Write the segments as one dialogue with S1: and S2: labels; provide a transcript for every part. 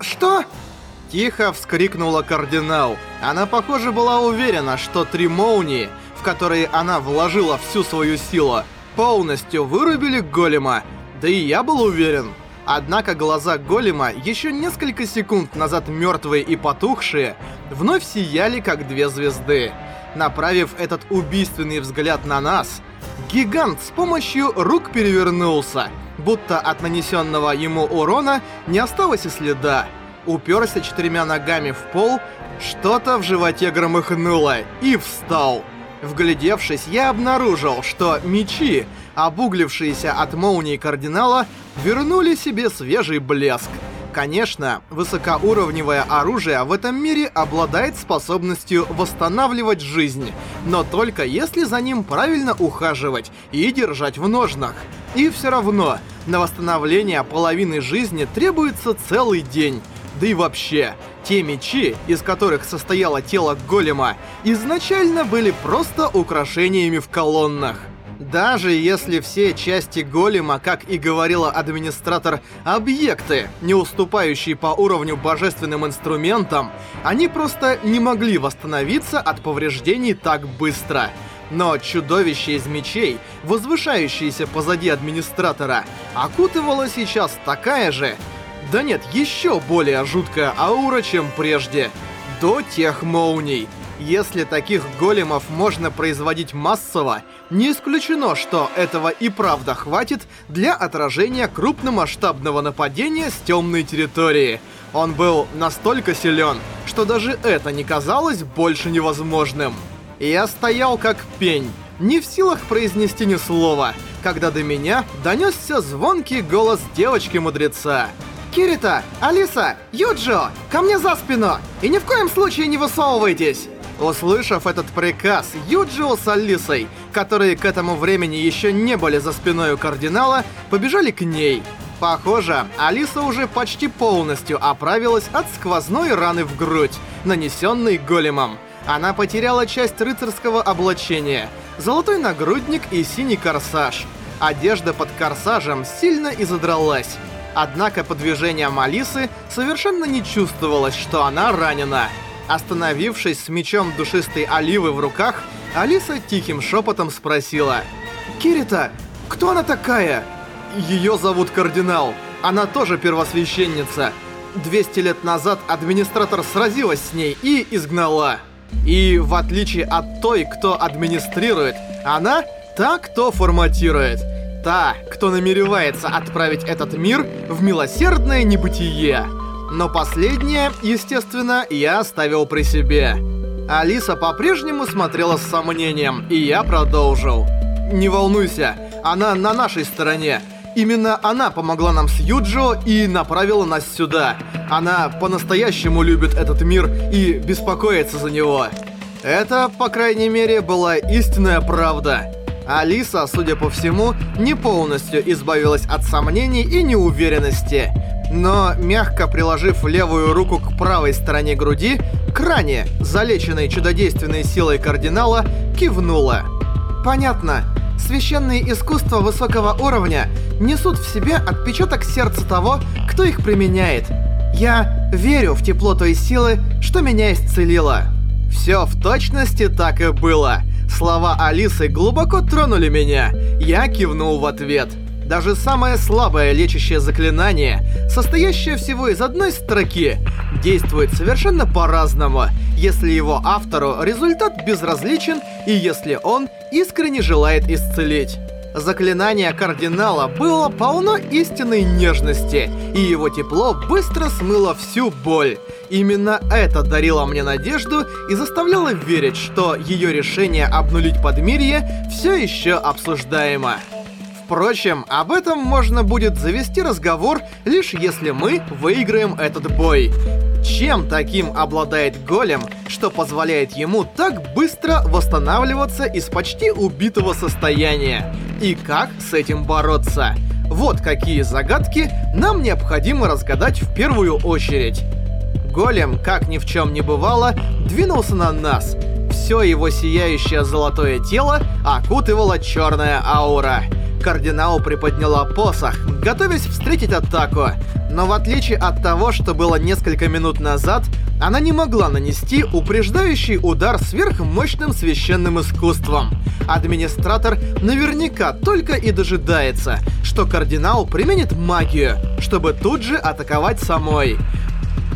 S1: Что? Тихо вскрикнула кардинал. Она, похоже, была уверена, что три молнии, в которые она вложила всю свою силу, полностью вырубили голема. Да и я был уверен. Однако глаза голема, еще несколько секунд назад мертвые и потухшие, вновь сияли как две звезды. Направив этот убийственный взгляд на нас, гигант с помощью рук перевернулся, будто от нанесенного ему урона не осталось и следа. Уперся четырьмя ногами в пол, что-то в животе громыхнуло и встал. Вглядевшись, я обнаружил, что мечи, обуглившиеся от молнии кардинала, вернули себе свежий блеск. Конечно, высокоуровневое оружие в этом мире обладает способностью восстанавливать жизнь, но только если за ним правильно ухаживать и держать в ножнах. И все равно, на восстановление половины жизни требуется целый день. Да и вообще, те мечи, из которых состояло тело голема, изначально были просто украшениями в колоннах. Даже если все части голема, как и говорила администратор, объекты, не уступающие по уровню божественным инструментам, они просто не могли восстановиться от повреждений так быстро. Но чудовище из мечей, возвышающееся позади администратора, окутывало сейчас такая же, да нет, еще более жуткая аура, чем прежде. До тех молний. Если таких големов можно производить массово, не исключено, что этого и правда хватит для отражения крупномасштабного нападения с темной территории. Он был настолько силен, что даже это не казалось больше невозможным. Я стоял как пень, не в силах произнести ни слова, когда до меня донесся звонкий голос девочки-мудреца. «Кирита! Алиса! Юджио! Ко мне за спину! И ни в коем случае не высовывайтесь!» Услышав этот приказ, Юджио с Алисой, которые к этому времени еще не были за спиной у кардинала, побежали к ней. Похоже, Алиса уже почти полностью оправилась от сквозной раны в грудь, нанесенной големом. Она потеряла часть рыцарского облачения, золотой нагрудник и синий корсаж. Одежда под корсажем сильно изодралась. Однако по движениям Алисы совершенно не чувствовалось, что она ранена. Остановившись с мечом душистой оливы в руках, Алиса тихим шепотом спросила. «Кирита, кто она такая?» Ее зовут Кардинал. Она тоже первосвященница. 200 лет назад администратор сразилась с ней и изгнала. И в отличие от той, кто администрирует, она та, кто форматирует. Та, кто намеревается отправить этот мир в милосердное небытие. Но последнее, естественно, я оставил при себе. Алиса по-прежнему смотрела с сомнением, и я продолжил. «Не волнуйся, она на нашей стороне. Именно она помогла нам с Юджо и направила нас сюда. Она по-настоящему любит этот мир и беспокоится за него». Это, по крайней мере, была истинная правда. Алиса, судя по всему, не полностью избавилась от сомнений и неуверенности. Но, мягко приложив левую руку к правой стороне груди, к ране, залеченной чудодейственной силой кардинала, кивнула. «Понятно. Священные искусства высокого уровня несут в себе отпечаток сердца того, кто их применяет. Я верю в тепло той силы, что меня исцелила». Все в точности так и было. Слова Алисы глубоко тронули меня. Я кивнул в ответ. Даже самое слабое лечащее заклинание, состоящее всего из одной строки, действует совершенно по-разному, если его автору результат безразличен и если он искренне желает исцелить. Заклинание кардинала было полно истинной нежности, и его тепло быстро смыло всю боль. Именно это дарило мне надежду и заставляло верить, что ее решение обнулить подмирье все еще обсуждаемо. Впрочем, об этом можно будет завести разговор, лишь если мы выиграем этот бой. Чем таким обладает голем, что позволяет ему так быстро восстанавливаться из почти убитого состояния? И как с этим бороться? Вот какие загадки нам необходимо разгадать в первую очередь. Голем, как ни в чем не бывало, двинулся на нас. Все его сияющее золотое тело окутывала черная аура. Кардинал приподняла посох, готовясь встретить атаку. Но в отличие от того, что было несколько минут назад, она не могла нанести упреждающий удар сверхмощным священным искусством. Администратор наверняка только и дожидается, что кардинал применит магию, чтобы тут же атаковать самой.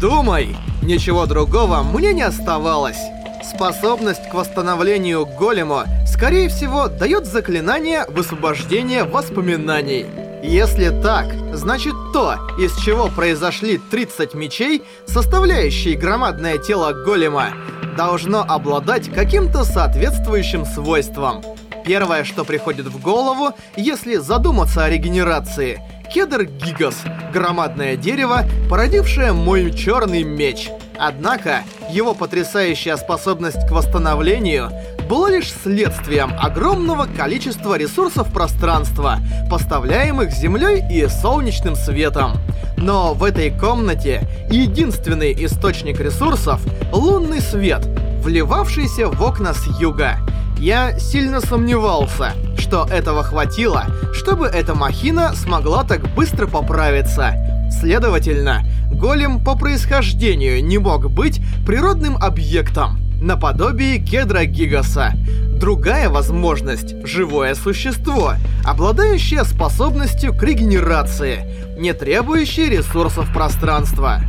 S1: Думай, ничего другого мне не оставалось. Способность к восстановлению голема, скорее всего, дает заклинание высвобождения воспоминаний. Если так, значит то, из чего произошли 30 мечей, составляющие громадное тело голема, должно обладать каким-то соответствующим свойством. Первое, что приходит в голову, если задуматься о регенерации – Кедр Гигас, громадное дерево, породившее мой черный меч. Однако, его потрясающая способность к восстановлению была лишь следствием огромного количества ресурсов пространства, поставляемых Землей и солнечным светом. Но в этой комнате единственный источник ресурсов — лунный свет, вливавшийся в окна с юга. Я сильно сомневался, что этого хватило, чтобы эта махина смогла так быстро поправиться. Следовательно, голем по происхождению не мог быть природным объектом, наподобие кедра Гигаса. Другая возможность — живое существо, обладающее способностью к регенерации, не требующее ресурсов пространства.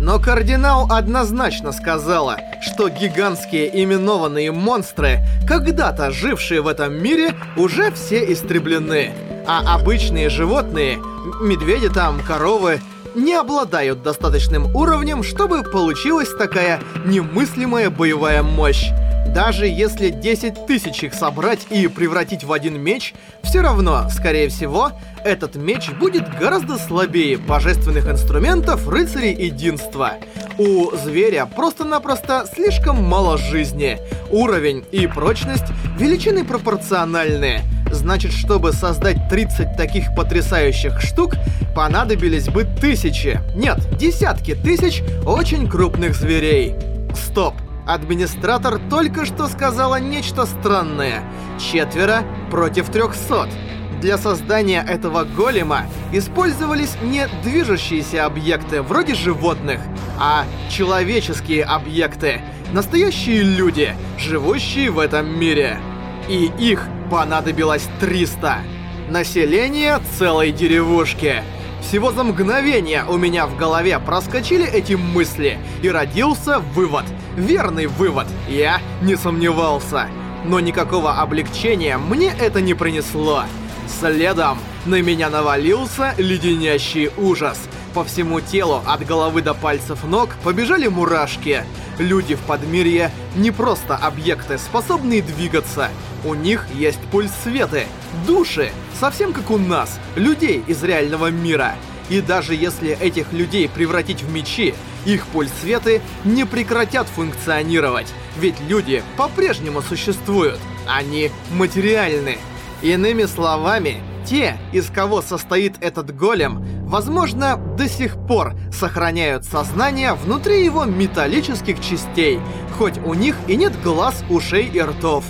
S1: Но кардинал однозначно сказала, что гигантские именованные монстры, когда-то жившие в этом мире, уже все истреблены. А обычные животные, медведи там, коровы, не обладают достаточным уровнем, чтобы получилась такая немыслимая боевая мощь. Даже если 10 тысяч их собрать и превратить в один меч, все равно, скорее всего, этот меч будет гораздо слабее божественных инструментов рыцарей единства. У зверя просто-напросто слишком мало жизни. Уровень и прочность величины пропорциональные. Значит, чтобы создать 30 таких потрясающих штук, понадобились бы тысячи, нет, десятки тысяч очень крупных зверей. Стоп. Администратор только что сказала нечто странное. Четверо против трехсот. Для создания этого голема использовались не движущиеся объекты вроде животных, а человеческие объекты, настоящие люди, живущие в этом мире. И их понадобилось 300. Население целой деревушки. Всего за мгновение у меня в голове проскочили эти мысли, и родился вывод. Верный вывод, я не сомневался. Но никакого облегчения мне это не принесло. Следом на меня навалился леденящий ужас. По всему телу, от головы до пальцев ног, побежали мурашки. Люди в Подмирье не просто объекты, способные двигаться. У них есть пульс света, души, совсем как у нас, людей из реального мира. И даже если этих людей превратить в мечи, их пульсветы не прекратят функционировать, ведь люди по-прежнему существуют. Они материальны. Иными словами, те, из кого состоит этот голем, возможно, до сих пор сохраняют сознание внутри его металлических частей, хоть у них и нет глаз, ушей и ртов.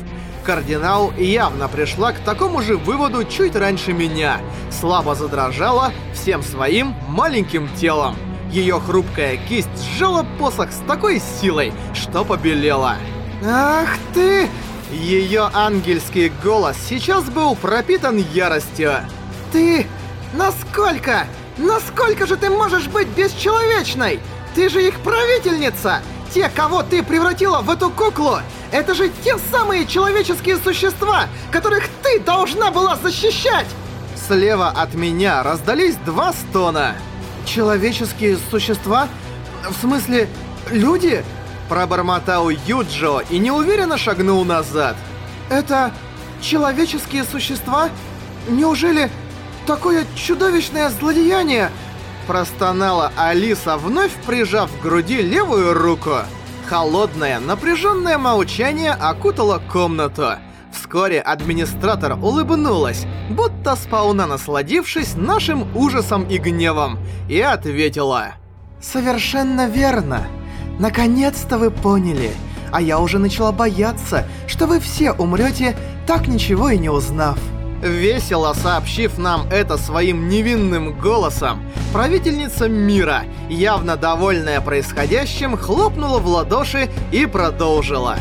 S1: Кардинал явно пришла к такому же выводу чуть раньше меня. Слабо задрожала всем своим маленьким телом. Ее хрупкая кисть сжала посох с такой силой, что побелела. «Ах ты!» Ее ангельский голос сейчас был пропитан яростью. «Ты... насколько? Насколько же ты можешь быть бесчеловечной? Ты же их правительница! Те, кого ты превратила в эту куклу, это же те самые человеческие существа, которых ты должна была защищать!» Слева от меня раздались два стона. «Человеческие существа? В смысле, люди?» Пробормотал Юджо и неуверенно шагнул назад. «Это человеческие существа? Неужели такое чудовищное злодеяние?» Простонала Алиса, вновь прижав к груди левую руку. Холодное, напряженное молчание окутало комнату. Вскоре администратор улыбнулась, будто сполна насладившись нашим ужасом и гневом, и ответила. «Совершенно верно. Наконец-то вы поняли. А я уже начала бояться, что вы все умрете, так ничего и не узнав. Весело сообщив нам это своим невинным голосом, правительница мира, явно довольная происходящим, хлопнула в ладоши и продолжила.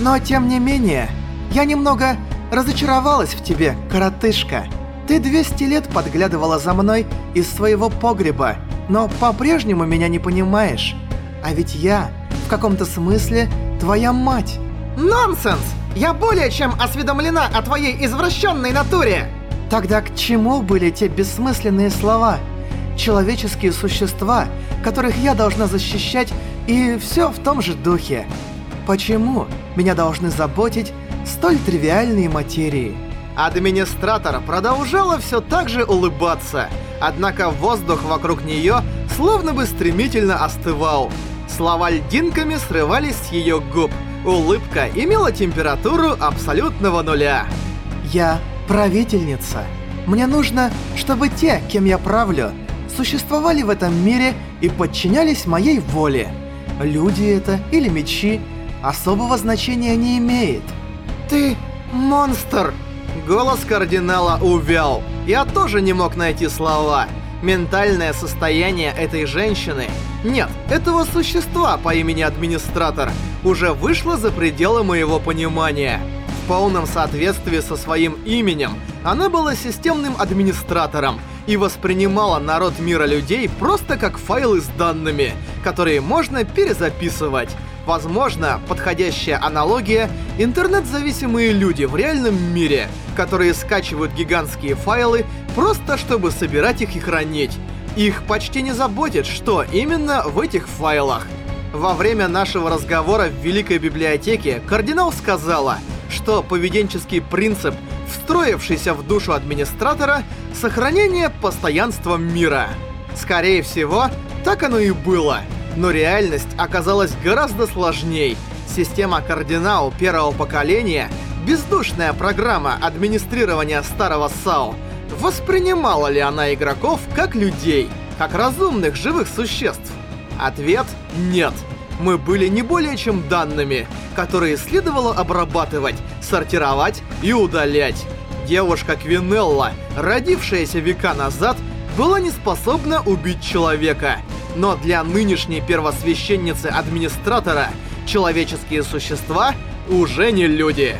S2: Но тем не менее, я немного разочаровалась в тебе, коротышка. Ты 200 лет подглядывала за мной из своего погреба, но по-прежнему меня не понимаешь. А ведь я, в каком-то смысле, твоя мать.
S1: Нонсенс! Я более чем осведомлена о твоей извращенной натуре!
S2: Тогда к чему были те бессмысленные слова? Человеческие существа, которых я должна защищать, и все в том же духе. Почему меня должны заботить столь тривиальные материи?
S1: Администратор продолжала все так же улыбаться, однако воздух вокруг нее словно бы стремительно остывал. Слова льдинками срывались с ее губ. Улыбка имела температуру абсолютного нуля.
S2: Я правительница. Мне нужно, чтобы те, кем я правлю, существовали в этом мире и подчинялись моей воле. Люди это или мечи, особого значения не имеет.
S1: «Ты монстр!» Голос кардинала увял. Я тоже не мог найти слова. Ментальное состояние этой женщины, нет, этого существа по имени Администратор, уже вышло за пределы моего понимания. В полном соответствии со своим именем, она была системным администратором и воспринимала народ мира людей просто как файлы с данными, которые можно перезаписывать. Возможно, подходящая аналогия — интернет-зависимые люди в реальном мире, которые скачивают гигантские файлы просто чтобы собирать их и хранить. Их почти не заботит, что именно в этих файлах. Во время нашего разговора в Великой Библиотеке кардинал сказала, что поведенческий принцип, встроившийся в душу администратора, сохранение постоянства мира. Скорее всего, так оно и было — но реальность оказалась гораздо сложней. Система Кардинал первого поколения, бездушная программа администрирования старого САО, воспринимала ли она игроков как людей, как разумных живых существ? Ответ — нет. Мы были не более чем данными, которые следовало обрабатывать, сортировать и удалять. Девушка Квинелла, родившаяся века назад, была не способна убить человека — но для нынешней первосвященницы-администратора человеческие существа уже не люди.